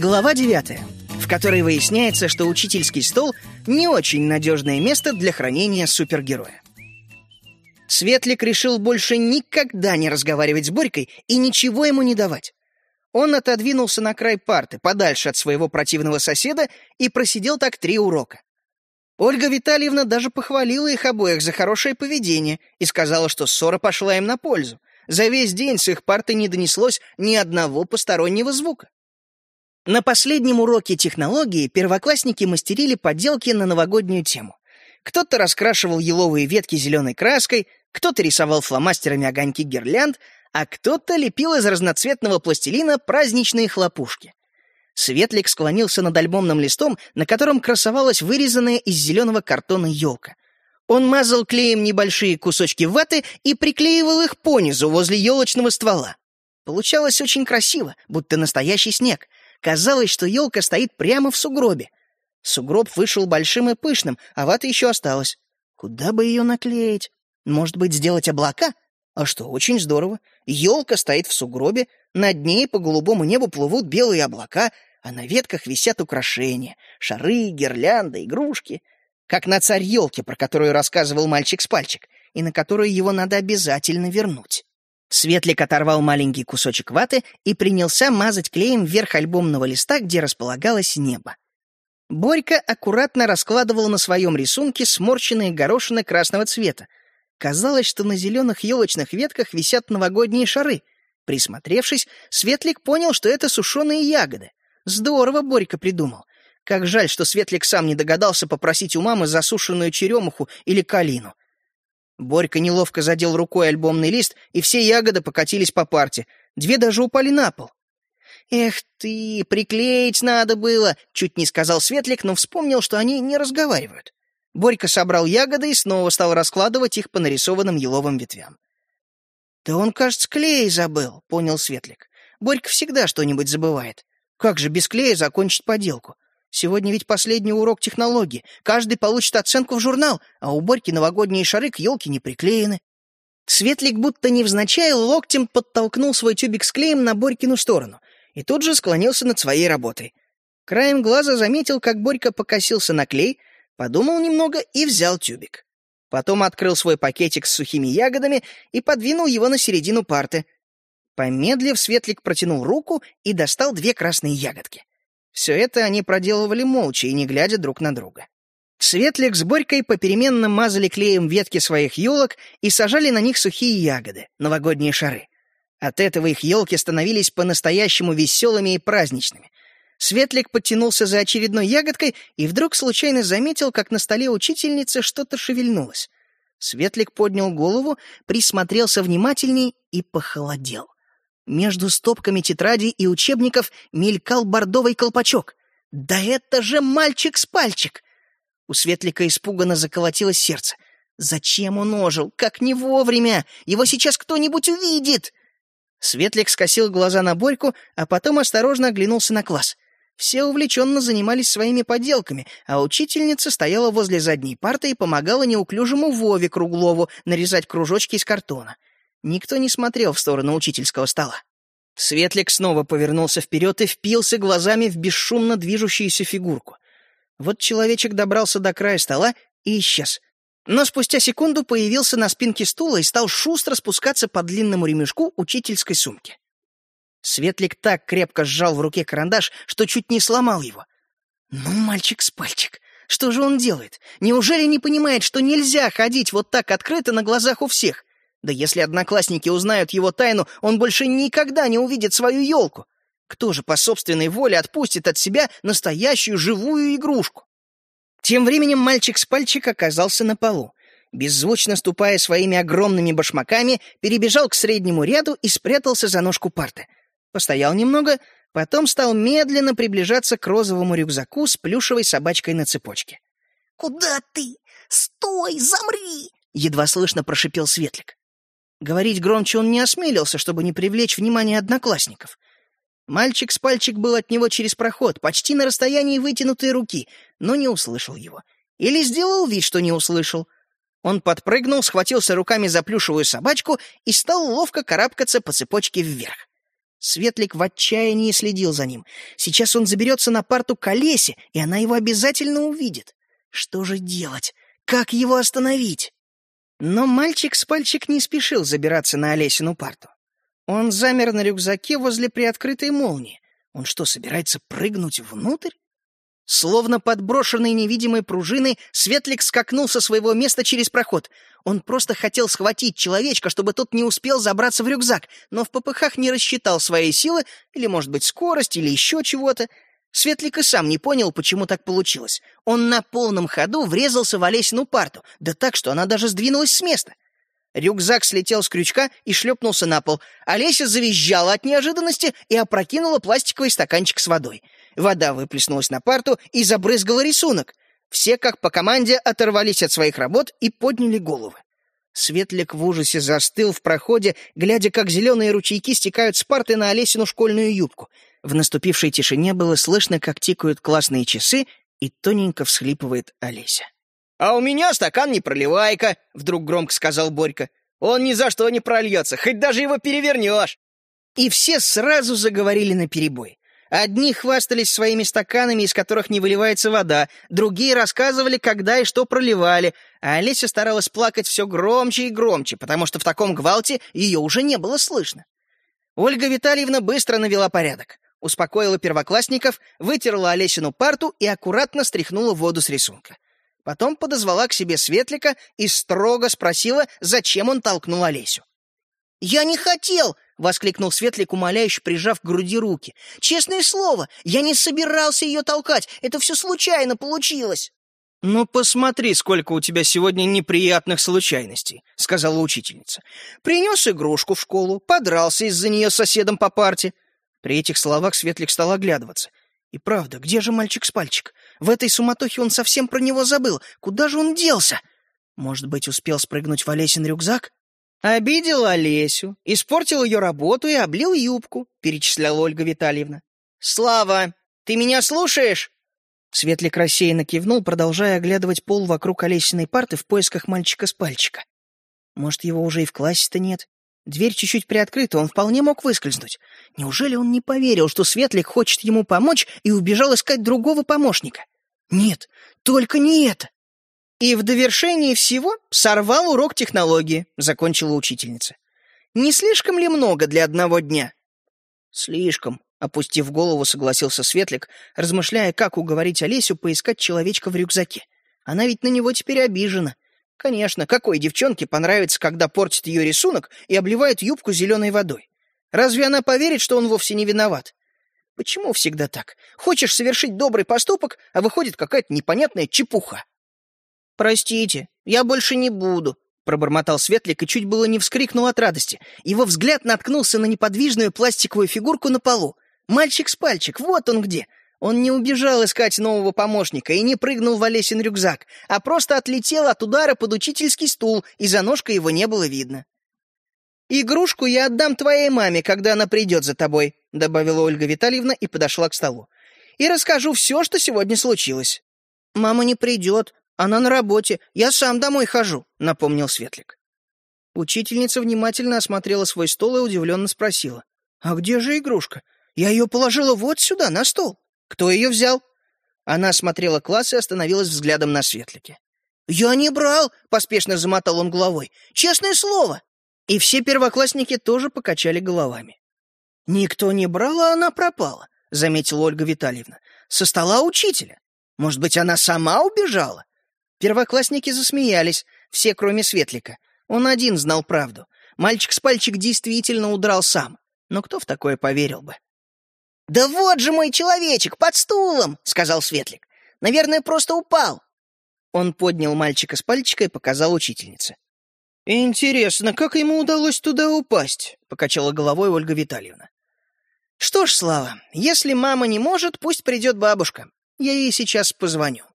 Глава 9, в которой выясняется, что учительский стол — не очень надежное место для хранения супергероя. Светлик решил больше никогда не разговаривать с Борькой и ничего ему не давать. Он отодвинулся на край парты, подальше от своего противного соседа, и просидел так три урока. Ольга Витальевна даже похвалила их обоих за хорошее поведение и сказала, что ссора пошла им на пользу. За весь день с их парты не донеслось ни одного постороннего звука. На последнем уроке технологии первоклассники мастерили поделки на новогоднюю тему. Кто-то раскрашивал еловые ветки зеленой краской, кто-то рисовал фломастерами огоньки гирлянд, а кто-то лепил из разноцветного пластилина праздничные хлопушки. Светлик склонился над альбомным листом, на котором красовалась вырезанная из зеленого картона елка. Он мазал клеем небольшие кусочки ваты и приклеивал их понизу возле елочного ствола. Получалось очень красиво, будто настоящий снег, Казалось, что елка стоит прямо в сугробе. Сугроб вышел большим и пышным, а вата еще осталась. Куда бы ее наклеить? Может быть, сделать облака? А что, очень здорово. Елка стоит в сугробе, над ней по голубому небу плывут белые облака, а на ветках висят украшения — шары, гирлянды, игрушки. Как на царь елки, про которую рассказывал мальчик с пальчик, и на которую его надо обязательно вернуть. Светлик оторвал маленький кусочек ваты и принялся мазать клеем вверх альбомного листа, где располагалось небо. Борька аккуратно раскладывал на своем рисунке сморщенные горошины красного цвета. Казалось, что на зеленых елочных ветках висят новогодние шары. Присмотревшись, Светлик понял, что это сушеные ягоды. Здорово Борька придумал. Как жаль, что Светлик сам не догадался попросить у мамы засушенную черемуху или калину. Борька неловко задел рукой альбомный лист, и все ягоды покатились по парте. Две даже упали на пол. «Эх ты, приклеить надо было!» — чуть не сказал Светлик, но вспомнил, что они не разговаривают. Борька собрал ягоды и снова стал раскладывать их по нарисованным еловым ветвям. «Да он, кажется, клей забыл», — понял Светлик. «Борька всегда что-нибудь забывает. Как же без клея закончить поделку? Сегодня ведь последний урок технологии. Каждый получит оценку в журнал, а у Борьки новогодние шары к елке не приклеены. Светлик будто невзначай локтем подтолкнул свой тюбик с клеем на Борькину сторону и тут же склонился над своей работой. Краем глаза заметил, как Борька покосился на клей, подумал немного и взял тюбик. Потом открыл свой пакетик с сухими ягодами и подвинул его на середину парты. Помедлив, Светлик протянул руку и достал две красные ягодки. Все это они проделывали молча и не глядя друг на друга. Светлик с Борькой попеременно мазали клеем ветки своих елок и сажали на них сухие ягоды, новогодние шары. От этого их елки становились по-настоящему веселыми и праздничными. Светлик подтянулся за очередной ягодкой и вдруг случайно заметил, как на столе учительницы что-то шевельнулось. Светлик поднял голову, присмотрелся внимательней и похолодел. Между стопками тетрадей и учебников мелькал бордовый колпачок. «Да это же мальчик с пальчик!» У Светлика испуганно заколотилось сердце. «Зачем он ожил? Как не вовремя! Его сейчас кто-нибудь увидит!» Светлик скосил глаза на Борьку, а потом осторожно оглянулся на класс. Все увлеченно занимались своими поделками, а учительница стояла возле задней парты и помогала неуклюжему Вове Круглову нарезать кружочки из картона. Никто не смотрел в сторону учительского стола. Светлик снова повернулся вперед и впился глазами в бесшумно движущуюся фигурку. Вот человечек добрался до края стола и исчез. Но спустя секунду появился на спинке стула и стал шустро спускаться по длинному ремешку учительской сумки. Светлик так крепко сжал в руке карандаш, что чуть не сломал его. «Ну, мальчик с пальчик, что же он делает? Неужели не понимает, что нельзя ходить вот так открыто на глазах у всех? Да если одноклассники узнают его тайну, он больше никогда не увидит свою елку. Кто же по собственной воле отпустит от себя настоящую живую игрушку? Тем временем мальчик с пальчик оказался на полу. Беззвучно ступая своими огромными башмаками, перебежал к среднему ряду и спрятался за ножку парты. Постоял немного, потом стал медленно приближаться к розовому рюкзаку с плюшевой собачкой на цепочке. «Куда ты? Стой, замри!» — едва слышно прошипел Светлик. Говорить громче он не осмелился, чтобы не привлечь внимание одноклассников. Мальчик с пальчик был от него через проход, почти на расстоянии вытянутой руки, но не услышал его. Или сделал вид, что не услышал. Он подпрыгнул, схватился руками за плюшевую собачку и стал ловко карабкаться по цепочке вверх. Светлик в отчаянии следил за ним. Сейчас он заберется на парту к Олесе, и она его обязательно увидит. Что же делать? Как его остановить? Но мальчик с пальчик не спешил забираться на Олесину парту. Он замер на рюкзаке возле приоткрытой молнии. Он что, собирается прыгнуть внутрь? Словно подброшенный невидимой пружиной, Светлик скакнул со своего места через проход. Он просто хотел схватить человечка, чтобы тот не успел забраться в рюкзак, но в попыхах не рассчитал своей силы, или, может быть, скорость, или еще чего-то. Светлик и сам не понял, почему так получилось. Он на полном ходу врезался в Олесину парту, да так, что она даже сдвинулась с места. Рюкзак слетел с крючка и шлепнулся на пол. Олеся завизжала от неожиданности и опрокинула пластиковый стаканчик с водой. Вода выплеснулась на парту и забрызгала рисунок. Все, как по команде, оторвались от своих работ и подняли головы. Светлик в ужасе застыл в проходе, глядя, как зеленые ручейки стекают с парты на Олесину школьную юбку. В наступившей тишине было слышно, как тикают классные часы, и тоненько всхлипывает Олеся. «А у меня стакан не проливайка», — вдруг громко сказал Борька. «Он ни за что не прольется, хоть даже его перевернешь». И все сразу заговорили наперебой. Одни хвастались своими стаканами, из которых не выливается вода, другие рассказывали, когда и что проливали, а Олеся старалась плакать все громче и громче, потому что в таком гвалте ее уже не было слышно. Ольга Витальевна быстро навела порядок, успокоила первоклассников, вытерла Олесину парту и аккуратно стряхнула воду с рисунка. Потом подозвала к себе Светлика и строго спросила, зачем он толкнул Олесю. «Я не хотел!» — воскликнул Светлик, умоляюще прижав к груди руки. «Честное слово, я не собирался ее толкать. Это все случайно получилось». «Ну, посмотри, сколько у тебя сегодня неприятных случайностей», — сказала учительница. «Принес игрушку в школу, подрался из-за нее с соседом по парте». При этих словах Светлик стал оглядываться. И правда, где же мальчик с пальчик? В этой суматохе он совсем про него забыл. Куда же он делся? Может быть, успел спрыгнуть в Олесин рюкзак? «Обидел Олесю, испортил ее работу и облил юбку», — перечисляла Ольга Витальевна. «Слава, ты меня слушаешь?» Светлик рассеянно кивнул, продолжая оглядывать пол вокруг Олесиной парты в поисках мальчика с пальчика. Может, его уже и в классе-то нет? Дверь чуть-чуть приоткрыта, он вполне мог выскользнуть. Неужели он не поверил, что Светлик хочет ему помочь и убежал искать другого помощника? Нет, только не это. И в довершении всего сорвал урок технологии, закончила учительница. Не слишком ли много для одного дня? Слишком, опустив голову, согласился Светлик, размышляя, как уговорить Олесю поискать человечка в рюкзаке. Она ведь на него теперь обижена. Конечно, какой девчонке понравится, когда портит ее рисунок и обливает юбку зеленой водой? Разве она поверит, что он вовсе не виноват? Почему всегда так? Хочешь совершить добрый поступок, а выходит какая-то непонятная чепуха. «Простите, я больше не буду», — пробормотал Светлик и чуть было не вскрикнул от радости. Его взгляд наткнулся на неподвижную пластиковую фигурку на полу. Мальчик с пальчик, вот он где. Он не убежал искать нового помощника и не прыгнул в Олесин рюкзак, а просто отлетел от удара под учительский стул, и за ножкой его не было видно. «Игрушку я отдам твоей маме, когда она придет за тобой», — добавила Ольга Витальевна и подошла к столу. «И расскажу все, что сегодня случилось». «Мама не придет», «Она на работе. Я сам домой хожу», — напомнил Светлик. Учительница внимательно осмотрела свой стол и удивленно спросила. «А где же игрушка? Я ее положила вот сюда, на стол. Кто ее взял?» Она осмотрела класс и остановилась взглядом на Светлике. «Я не брал!» — поспешно замотал он головой. «Честное слово!» И все первоклассники тоже покачали головами. «Никто не брал, а она пропала», — заметила Ольга Витальевна. «Со стола учителя. Может быть, она сама убежала?» Первоклассники засмеялись, все, кроме Светлика. Он один знал правду. Мальчик с пальчик действительно удрал сам. Но кто в такое поверил бы? «Да вот же мой человечек, под стулом!» — сказал Светлик. «Наверное, просто упал». Он поднял мальчика с пальчика и показал учительнице. «Интересно, как ему удалось туда упасть?» — покачала головой Ольга Витальевна. «Что ж, Слава, если мама не может, пусть придет бабушка. Я ей сейчас позвоню».